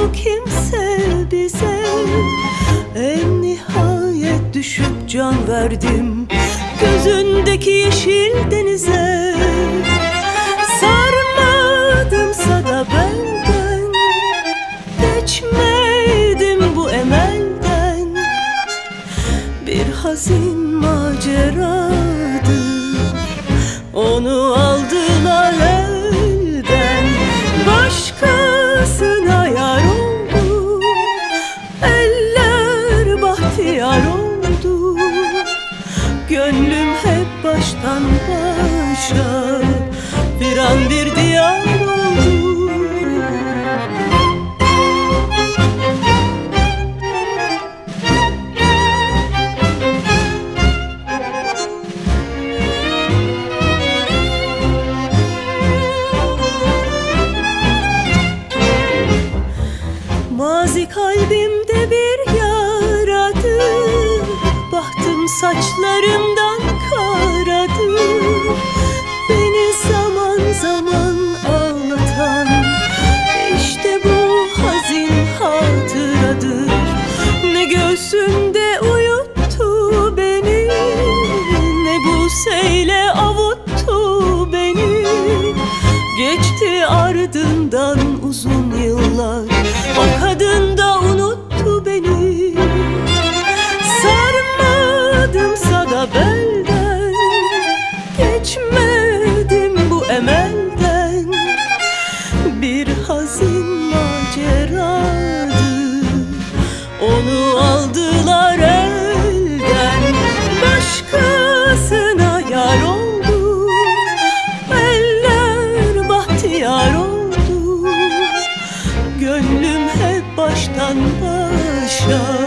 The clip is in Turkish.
oldu kimse bize En nihayet düşüp can verdim. Gözündeki yeşil denize Sarmadımsa da benden Geçmedim bu emelden. Bir hazin maceradı Onu aldılar Gönlüm hep baştan başa Bir an bir diyar oldu. Mazi kalbimde bir saçlarımdan karadı. Beni zaman zaman ağlatan İşte bu hazin hatıradır. Ne göğsümde uyuttu beni Ne bu seyle avuttu beni. Geçti ardından uzun yıllar Belden Geçmedim bu emelden. Bir hazin maceradı Onu aldılar elden. Başkasına yar oldu Eller bahtiyar oldu. Gönlüm hep baştan başa